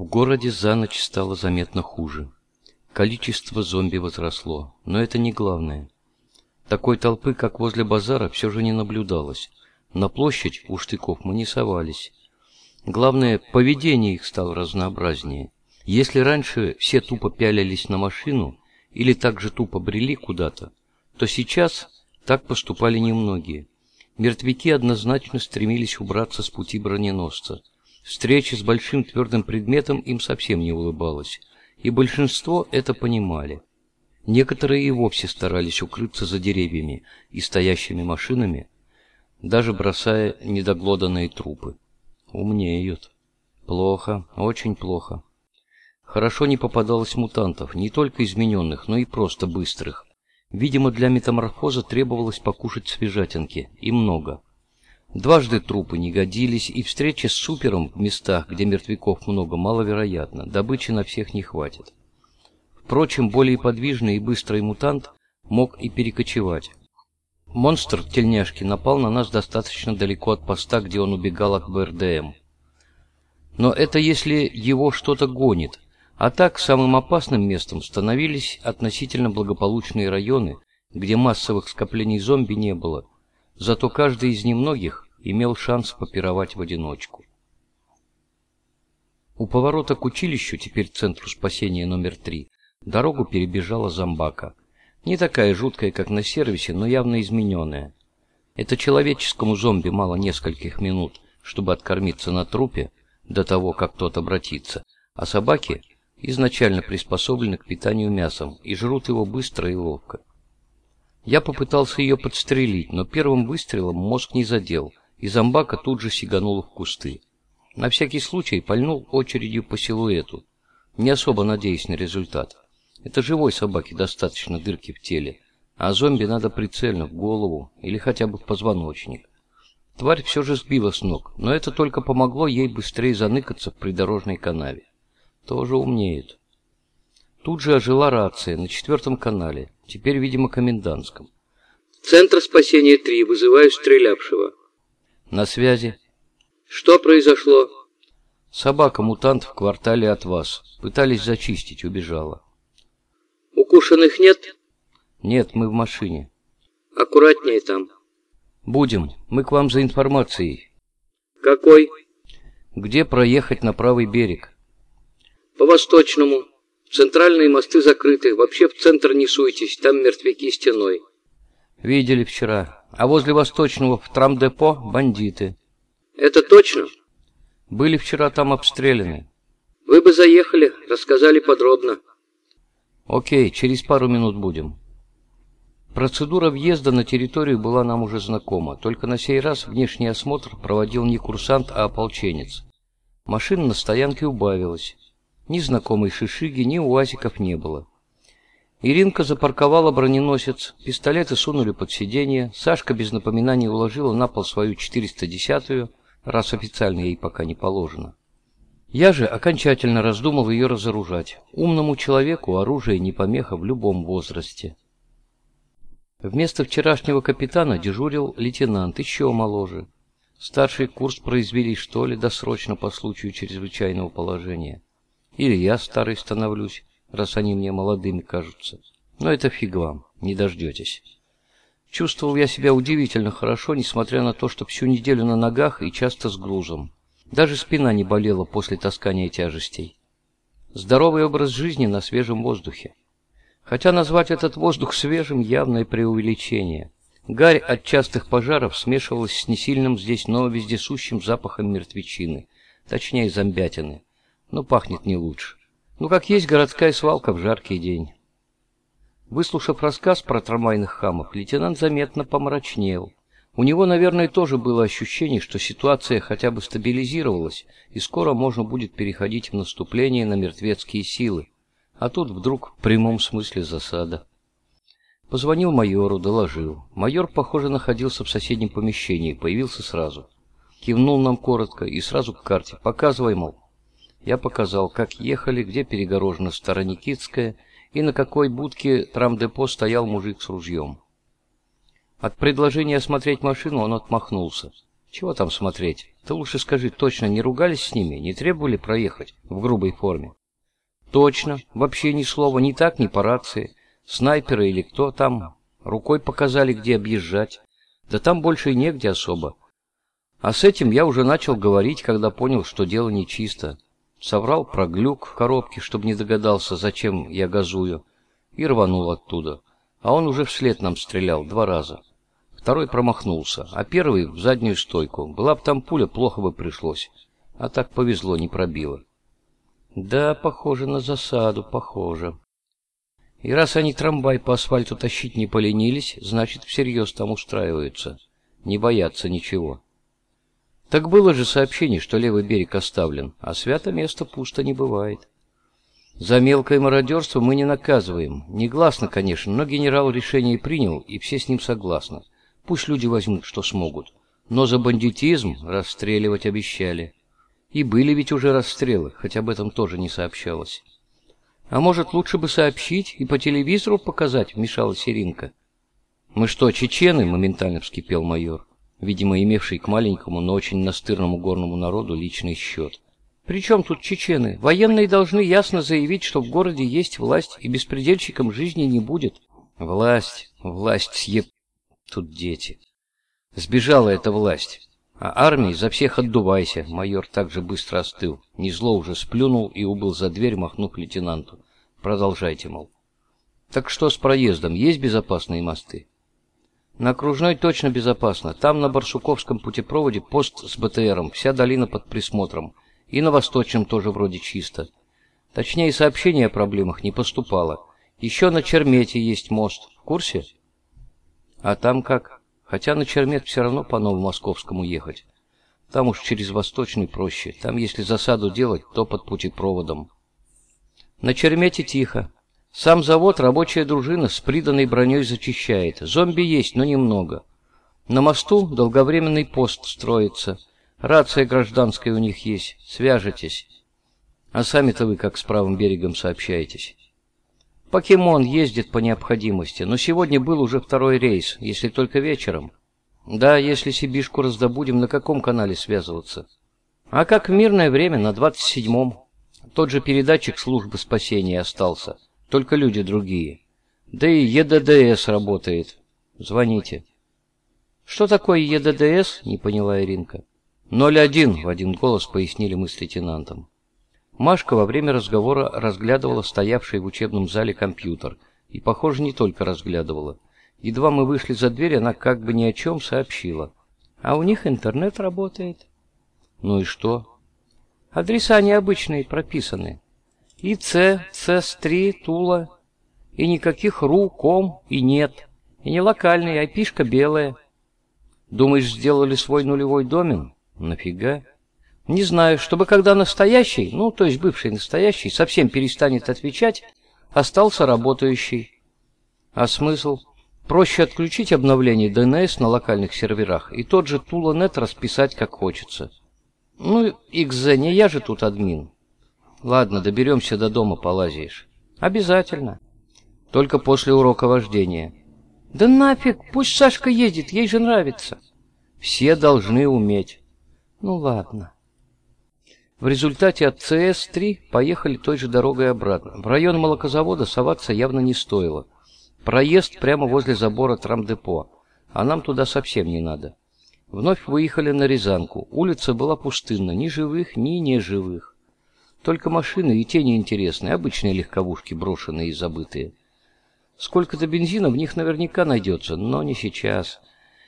В городе за ночь стало заметно хуже. Количество зомби возросло, но это не главное. Такой толпы, как возле базара, все же не наблюдалось. На площадь у штыков мы не совались. Главное, поведение их стало разнообразнее. Если раньше все тупо пялились на машину или так же тупо брели куда-то, то сейчас так поступали немногие. Мертвяки однозначно стремились убраться с пути броненосца. Встреча с большим твердым предметом им совсем не улыбалась, и большинство это понимали. Некоторые и вовсе старались укрыться за деревьями и стоящими машинами, даже бросая недоглоданные трупы. Умнеют. Плохо, очень плохо. Хорошо не попадалось мутантов, не только измененных, но и просто быстрых. Видимо, для метаморфоза требовалось покушать свежатинки, и много. Дважды трупы не годились, и встреча с супером в местах, где мертвяков много, маловероятно, добычи на всех не хватит. Впрочем, более подвижный и быстрый мутант мог и перекочевать. Монстр тельняшки напал на нас достаточно далеко от поста, где он убегал от БРДМ. Но это если его что-то гонит, а так самым опасным местом становились относительно благополучные районы, где массовых скоплений зомби не было, Зато каждый из немногих имел шанс попировать в одиночку. У поворота к училищу, теперь центру спасения номер три, дорогу перебежала зомбака. Не такая жуткая, как на сервисе, но явно измененная. Это человеческому зомби мало нескольких минут, чтобы откормиться на трупе до того, как тот обратится, а собаки изначально приспособлены к питанию мясом и жрут его быстро и ловко. Я попытался ее подстрелить, но первым выстрелом мозг не задел, и зомбака тут же сиганула в кусты. На всякий случай пальнул очередью по силуэту, не особо надеясь на результат. Это живой собаке достаточно дырки в теле, а зомби надо прицельно в голову или хотя бы в позвоночник. Тварь все же сбила с ног, но это только помогло ей быстрее заныкаться в придорожной канаве. Тоже умнеет. Тут же ожила рация на четвертом канале, теперь, видимо, комендантском. «Центр спасения 3, вызываю стрелявшего». «На связи». «Что произошло?» «Собака-мутант в квартале от вас. Пытались зачистить, убежала». «Укушенных нет?» «Нет, мы в машине». «Аккуратнее там». «Будем. Мы к вам за информацией». «Какой?» «Где проехать на правый берег?» «По восточному». Центральные мосты закрыты, вообще в центр не суйтесь, там мертвяки стеной. Видели вчера. А возле Восточного в трамдепо бандиты. Это точно? Были вчера там обстреляны. Вы бы заехали, рассказали подробно. Окей, через пару минут будем. Процедура въезда на территорию была нам уже знакома, только на сей раз внешний осмотр проводил не курсант, а ополченец. Машин на стоянке убавилось. Ни знакомой шишиги, ни уазиков не было. Иринка запарковала броненосец, пистолеты сунули под сиденье, Сашка без напоминаний уложила на пол свою 410-ю, раз официально ей пока не положено. Я же окончательно раздумал ее разоружать. Умному человеку оружие не помеха в любом возрасте. Вместо вчерашнего капитана дежурил лейтенант, еще моложе. Старший курс произвели, что ли, досрочно по случаю чрезвычайного положения. Или я старый становлюсь, раз они мне молодыми кажутся. Но это фиг вам, не дождетесь. Чувствовал я себя удивительно хорошо, несмотря на то, что всю неделю на ногах и часто с грузом. Даже спина не болела после таскания тяжестей. Здоровый образ жизни на свежем воздухе. Хотя назвать этот воздух свежим явное преувеличение. Гарь от частых пожаров смешивалась с несильным здесь, но вездесущим запахом мертвечины, точнее зомбятины но пахнет не лучше. Ну, как есть городская свалка в жаркий день. Выслушав рассказ про трамвайных хамов, лейтенант заметно помрачнел. У него, наверное, тоже было ощущение, что ситуация хотя бы стабилизировалась, и скоро можно будет переходить в наступление на мертвецкие силы. А тут вдруг в прямом смысле засада. Позвонил майору, доложил. Майор, похоже, находился в соседнем помещении, появился сразу. Кивнул нам коротко и сразу к карте. Показывай, мол. Я показал, как ехали, где перегорожена Староникитская и на какой будке трамдепо стоял мужик с ружьем. От предложения осмотреть машину он отмахнулся. Чего там смотреть? Ты лучше скажи, точно не ругались с ними, не требовали проехать в грубой форме? Точно, вообще ни слова, ни так, ни по рации. Снайперы или кто там, рукой показали, где объезжать. Да там больше и негде особо. А с этим я уже начал говорить, когда понял, что дело нечисто. Соврал про глюк в коробке, чтобы не догадался, зачем я газую, и рванул оттуда. А он уже вслед нам стрелял два раза. Второй промахнулся, а первый в заднюю стойку. Была б там пуля, плохо бы пришлось. А так повезло, не пробило. Да, похоже на засаду, похоже. И раз они трамвай по асфальту тащить не поленились, значит, всерьез там устраиваются. Не боятся ничего. Так было же сообщение, что левый берег оставлен, а свято место пусто не бывает. За мелкое мародерство мы не наказываем. Негласно, конечно, но генерал решение принял, и все с ним согласны. Пусть люди возьмут, что смогут. Но за бандитизм расстреливать обещали. И были ведь уже расстрелы, хотя об этом тоже не сообщалось. А может, лучше бы сообщить и по телевизору показать, вмешалась Иринка. Мы что, чечены? моментально вскипел майор, видимо, имевший к маленькому, но очень настырному горному народу личный счет. При чем тут чечены? Военные должны ясно заявить, что в городе есть власть, и беспредельщикам жизни не будет. Власть, власть съеб... Тут дети. Сбежала эта власть. А армии за всех отдувайся. Майор также быстро остыл. Не зло уже сплюнул и убыл за дверь, махнув лейтенанту. Продолжайте, мол. Так что с проездом? Есть безопасные мосты? На окружной точно безопасно. Там на Барсуковском путепроводе пост с БТРом, вся долина под присмотром. И на Восточном тоже вроде чисто. Точнее, сообщение о проблемах не поступало. Еще на Чермете есть мост. В курсе? А там как? Хотя на Чермет все равно по Новомосковскому ехать. Там уж через Восточный проще. Там, если засаду делать, то под путепроводом. На Чермете тихо. Сам завод рабочая дружина с приданной броней зачищает. Зомби есть, но немного. На мосту долговременный пост строится. Рация гражданская у них есть. Свяжетесь. А сами-то вы как с правым берегом сообщаетесь? Покемон ездит по необходимости, но сегодня был уже второй рейс, если только вечером. Да, если Сибишку раздобудем, на каком канале связываться? А как в мирное время, на двадцать седьмом. Тот же передатчик службы спасения остался, только люди другие. Да и ЕДДС работает. Звоните. Что такое ЕДДС? Не поняла Иринка. 01 в один голос пояснили мы с лейтенантом. Машка во время разговора разглядывала стоявший в учебном зале компьютер. И, похоже, не только разглядывала. Едва мы вышли за дверь, она как бы ни о чем сообщила. А у них интернет работает. Ну и что? Адреса необычные прописаны. И С, ЦС-3, Тула. И никаких РУ, КОМ и нет. И не локальный, айпишка белая. Думаешь, сделали свой нулевой домен? Нафига? Не знаю, чтобы когда настоящий, ну, то есть бывший настоящий, совсем перестанет отвечать, остался работающий. А смысл? Проще отключить обновление DNS на локальных серверах и тот же Tula.net расписать как хочется. Ну, XZ, не я же тут админ. Ладно, доберемся до дома, полазишь. Обязательно. Только после урока вождения. Да нафиг, пусть Сашка ездит, ей же нравится. Все должны уметь. Ну ладно. В результате от ЦС-3 поехали той же дорогой обратно. В район молокозавода соваться явно не стоило. Проезд прямо возле забора трамдепо, а нам туда совсем не надо. Вновь выехали на Рязанку. Улица была пустынна, ни живых, ни неживых. Только машины и тени интересные, обычные легковушки, брошенные и забытые. Сколько-то бензина в них наверняка найдется, но не сейчас.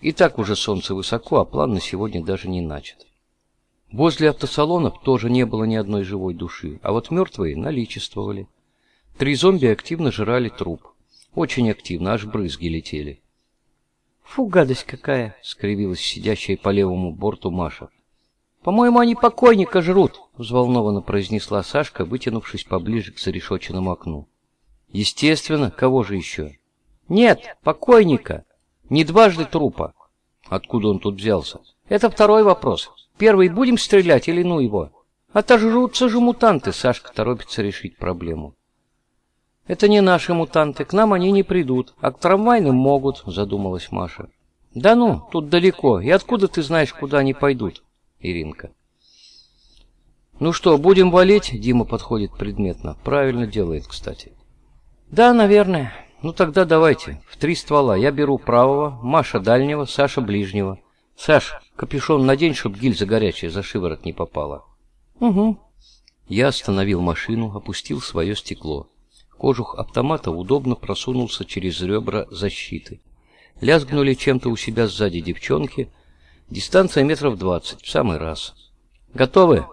И так уже солнце высоко, а план на сегодня даже не начат. Возле автосалонов тоже не было ни одной живой души, а вот мертвые наличествовали. Три зомби активно жрали труп. Очень активно, аж брызги летели. «Фу, гадость какая!» — скривилась сидящая по левому борту Маша. «По-моему, они покойника жрут!» — взволнованно произнесла Сашка, вытянувшись поближе к зарешоченному окну. «Естественно, кого же еще?» «Нет, покойника! Не дважды трупа!» «Откуда он тут взялся?» «Это второй вопрос. Первый будем стрелять или ну его? Отожрутся же мутанты, Сашка торопится решить проблему. Это не наши мутанты, к нам они не придут, а к трамвайным могут, задумалась Маша. Да ну, тут далеко. И откуда ты знаешь, куда они пойдут? Иринка. Ну что, будем валить? Дима подходит предметно. Правильно делает, кстати. Да, наверное. Ну тогда давайте. В три ствола. Я беру правого, Маша дальнего, Саша ближнего. Саш, капюшон надень, чтоб гильза горячая за шиворот не попала. Угу. Я остановил машину, опустил свое стекло. Кожух автомата удобно просунулся через ребра защиты. Лязгнули чем-то у себя сзади девчонки. Дистанция метров двадцать, в самый раз. Готовы?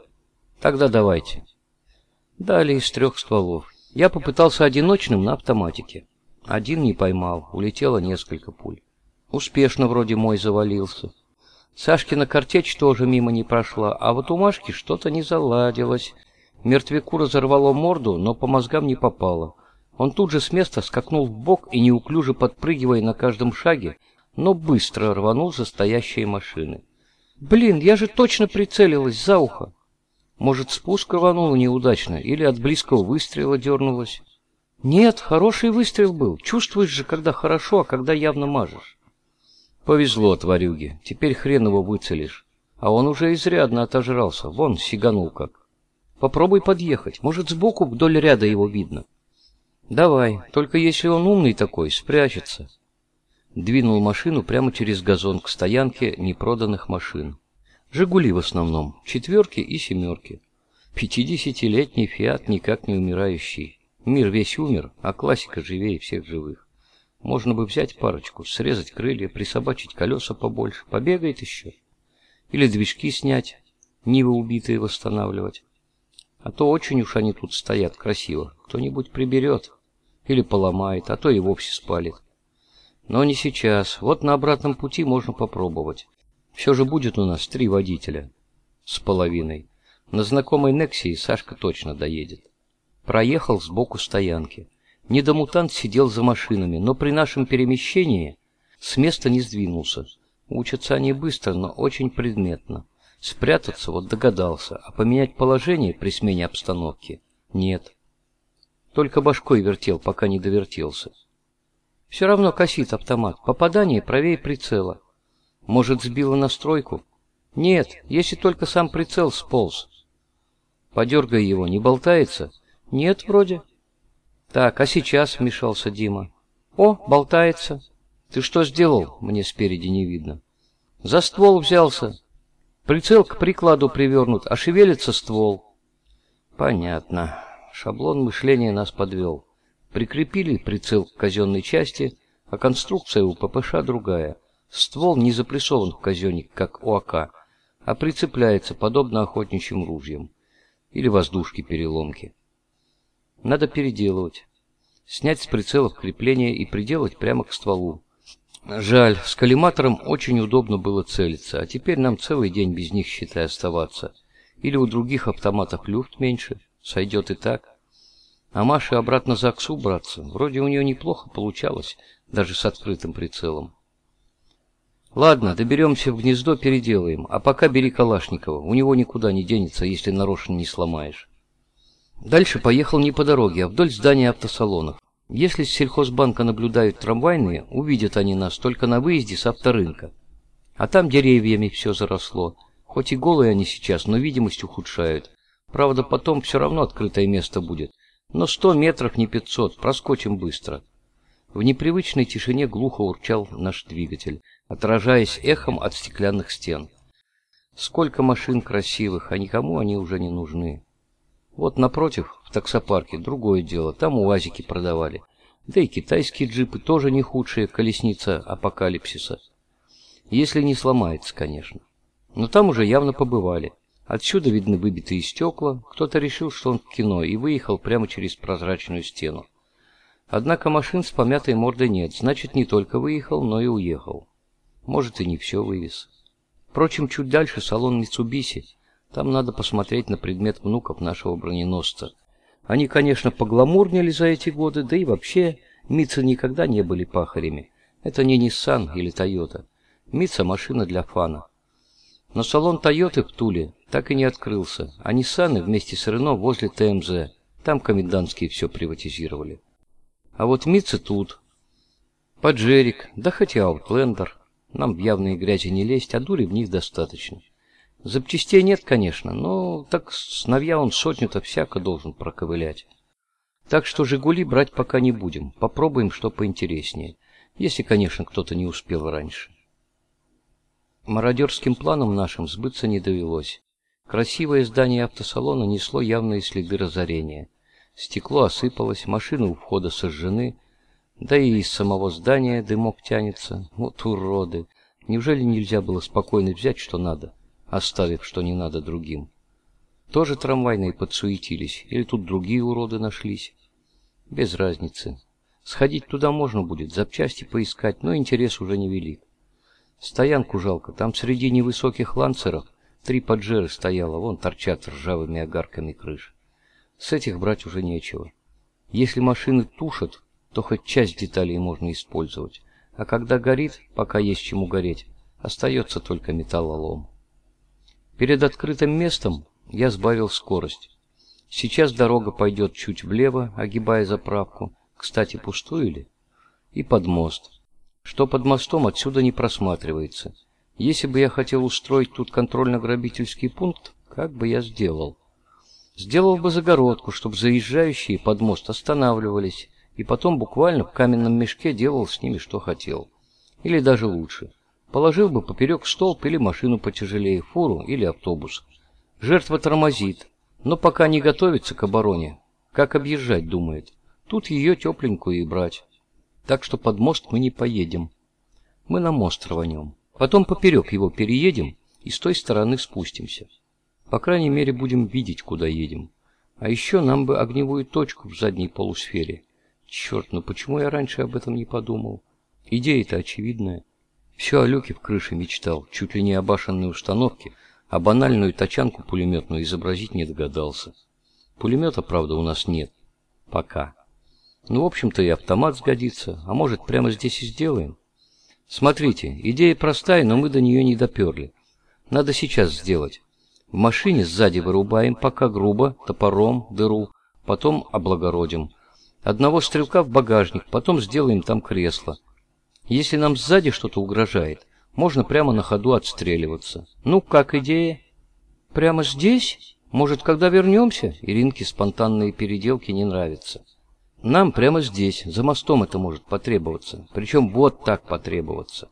Тогда давайте. Дали из трех стволов. Я попытался одиночным на автоматике. Один не поймал, улетело несколько пуль. Успешно вроде мой завалился. Сашкина картечь тоже мимо не прошла, а вот у Машки что-то не заладилось. Мертвяку разорвало морду, но по мозгам не попало. Он тут же с места скакнул в бок и, неуклюже подпрыгивая на каждом шаге, но быстро рванул за стоящие машины. «Блин, я же точно прицелилась за ухо!» Может, спуск рванула неудачно или от близкого выстрела дернулась? Нет, хороший выстрел был. Чувствуешь же, когда хорошо, а когда явно мажешь. Повезло тварюге. Теперь хрен его выцелишь. А он уже изрядно отожрался. Вон, сиганул как. Попробуй подъехать. Может, сбоку вдоль ряда его видно. Давай, только если он умный такой, спрячется. Двинул машину прямо через газон к стоянке непроданных машин. «Жигули» в основном, четверки и семерки. Пятидесятилетний «Фиат» никак не умирающий. Мир весь умер, а классика живее всех живых. Можно бы взять парочку, срезать крылья, присобачить колеса побольше, побегает еще. Или движки снять, нивы убитые восстанавливать. А то очень уж они тут стоят красиво. Кто-нибудь приберет. Или поломает, а то и вовсе спалит. Но не сейчас. Вот на обратном пути можно попробовать. Все же будет у нас три водителя. С половиной. На знакомой Нексии Сашка точно доедет. Проехал сбоку стоянки. Недомутант сидел за машинами, но при нашем перемещении с места не сдвинулся. Учатся они быстро, но очень предметно. Спрятаться вот догадался, а поменять положение при смене обстановки нет. Только башкой вертел, пока не довертелся. Все равно косит автомат. Попадание правее прицела. Может, сбила настройку? Нет, если только сам прицел сполз. Подергай его, не болтается? Нет, вроде. Так, а сейчас, вмешался Дима. О, болтается. Ты что сделал? Мне спереди не видно. За ствол взялся. Прицел к прикладу привернут, а шевелится ствол. Понятно. Шаблон мышления нас подвел. Прикрепили прицел к казенной части, а конструкция у ППШ другая. Ствол не запрессован в казенник, как у АК, а прицепляется, подобно охотничьим ружьям. Или воздушки-переломки. Надо переделывать. Снять с прицелов крепление и приделать прямо к стволу. Жаль, с коллиматором очень удобно было целиться, а теперь нам целый день без них, считай, оставаться. Или у других автоматов люфт меньше, сойдет и так. А Маше обратно за АКСУ браться, вроде у нее неплохо получалось, даже с открытым прицелом. Ладно, доберемся в гнездо, переделаем, а пока бери Калашникова, у него никуда не денется, если нарочно не сломаешь. Дальше поехал не по дороге, а вдоль здания автосалонов. Если с сельхозбанка наблюдают трамвайные, увидят они нас только на выезде с авторынка. А там деревьями все заросло. Хоть и голые они сейчас, но видимость ухудшают. Правда, потом все равно открытое место будет. Но сто метров не пятьсот, проскочим быстро. В непривычной тишине глухо урчал наш двигатель, отражаясь эхом от стеклянных стен. Сколько машин красивых, а никому они уже не нужны. Вот напротив, в таксопарке, другое дело, там УАЗики продавали. Да и китайские джипы тоже не худшие, колесница апокалипсиса. Если не сломается, конечно. Но там уже явно побывали. Отсюда видны выбитые стекла, кто-то решил, что он в кино, и выехал прямо через прозрачную стену. Однако машин с помятой мордой нет, значит, не только выехал, но и уехал. Может, и не все вывез. Впрочем, чуть дальше салон Митсубиси, там надо посмотреть на предмет внуков нашего броненосца. Они, конечно, погламурнили за эти годы, да и вообще Митцы никогда не были пахарями. Это не Nissan или Toyota. Митца машина для фана. Но салон Тойоты в Туле так и не открылся, а Ниссаны вместе с Рено возле ТМЗ. Там комендантские все приватизировали. А вот Митца тут. Поджерик, да хоть и Аутлендер. Нам в явные грязи не лезть, а дури в них достаточно. Запчастей нет, конечно, но так сновья он сотню-то всяко должен проковылять. Так что «Жигули» брать пока не будем, попробуем что поинтереснее, если, конечно, кто-то не успел раньше. Мародерским планам нашим сбыться не довелось. Красивое здание автосалона несло явные следы разорения. Стекло осыпалось, машины у входа сожжены, да и из самого здания дымок тянется. Вот уроды! Неужели нельзя было спокойно взять, что надо, оставив, что не надо другим? Тоже трамвайные подсуетились, или тут другие уроды нашлись? Без разницы. Сходить туда можно будет, запчасти поискать, но интерес уже невелик. Стоянку жалко, там среди невысоких ланцеров три поджеры стояло, вон торчат ржавыми огарками крыш. С этих брать уже нечего. Если машины тушат, то хоть часть деталей можно использовать, а когда горит, пока есть чему гореть, остается только металлолом. Перед открытым местом я сбавил скорость. Сейчас дорога пойдет чуть влево, огибая заправку, кстати, пустую ли, и под мост. Что под мостом отсюда не просматривается. Если бы я хотел устроить тут контрольно-грабительский пункт, как бы я сделал? Сделал бы загородку, чтобы заезжающие под мост останавливались, и потом буквально в каменном мешке делал с ними что хотел. Или даже лучше. Положил бы поперек столб или машину потяжелее, фуру или автобус. Жертва тормозит, но пока не готовится к обороне. Как объезжать, думает. Тут ее тепленькую и брать так что под мост мы не поедем. Мы на мост рванем. Потом поперек его переедем и с той стороны спустимся. По крайней мере, будем видеть, куда едем. А еще нам бы огневую точку в задней полусфере. Черт, ну почему я раньше об этом не подумал? Идея-то очевидная. Все о люке в крыше мечтал, чуть ли не о башенной установке, а банальную тачанку пулеметную изобразить не догадался. Пулемета, правда, у нас нет. Пока. Ну, в общем-то, и автомат сгодится. А может, прямо здесь и сделаем? Смотрите, идея простая, но мы до нее не доперли. Надо сейчас сделать. В машине сзади вырубаем, пока грубо, топором, дыру, потом облагородим. Одного стрелка в багажник, потом сделаем там кресло. Если нам сзади что-то угрожает, можно прямо на ходу отстреливаться. Ну, как идея? Прямо здесь? Может, когда вернемся? Иринке спонтанные переделки не нравятся. Нам прямо здесь, за мостом это может потребоваться. Причем вот так потребоваться.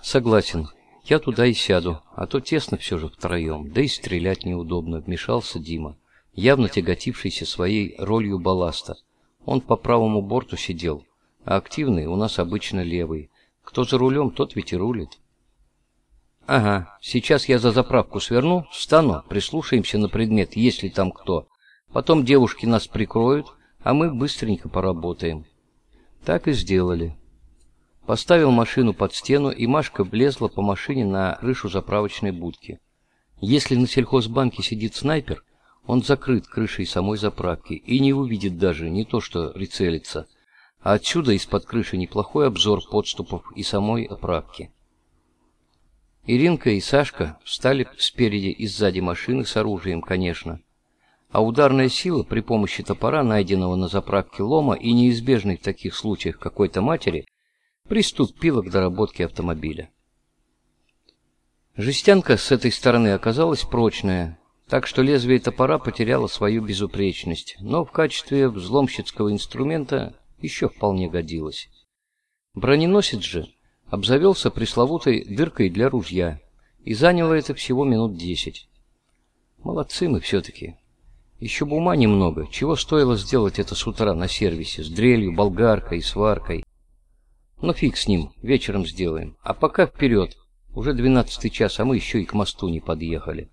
Согласен. Я туда и сяду, а то тесно все же втроем, да и стрелять неудобно, вмешался Дима, явно тяготившийся своей ролью балласта. Он по правому борту сидел, а активный у нас обычно левый. Кто за рулем, тот ведь и рулит. Ага, сейчас я за заправку сверну, встану, прислушаемся на предмет, есть ли там кто. Потом девушки нас прикроют, а мы быстренько поработаем. Так и сделали. Поставил машину под стену, и Машка влезла по машине на крышу заправочной будки. Если на сельхозбанке сидит снайпер, он закрыт крышей самой заправки и не увидит даже не то что прицелиться, а отсюда из-под крыши неплохой обзор подступов и самой оправки. Иринка и Сашка встали спереди и сзади машины с оружием, конечно, а ударная сила при помощи топора, найденного на заправке лома и неизбежной в таких случаях какой-то матери, приступила к доработке автомобиля. Жестянка с этой стороны оказалась прочная, так что лезвие топора потеряло свою безупречность, но в качестве взломщицкого инструмента еще вполне годилось. Броненосец же обзавелся пресловутой дыркой для ружья, и заняло это всего минут десять. Молодцы мы все-таки. Еще бы ума немного, чего стоило сделать это с утра на сервисе, с дрелью, болгаркой, сваркой. Но ну, фиг с ним, вечером сделаем. А пока вперед. Уже двенадцатый час, а мы еще и к мосту не подъехали.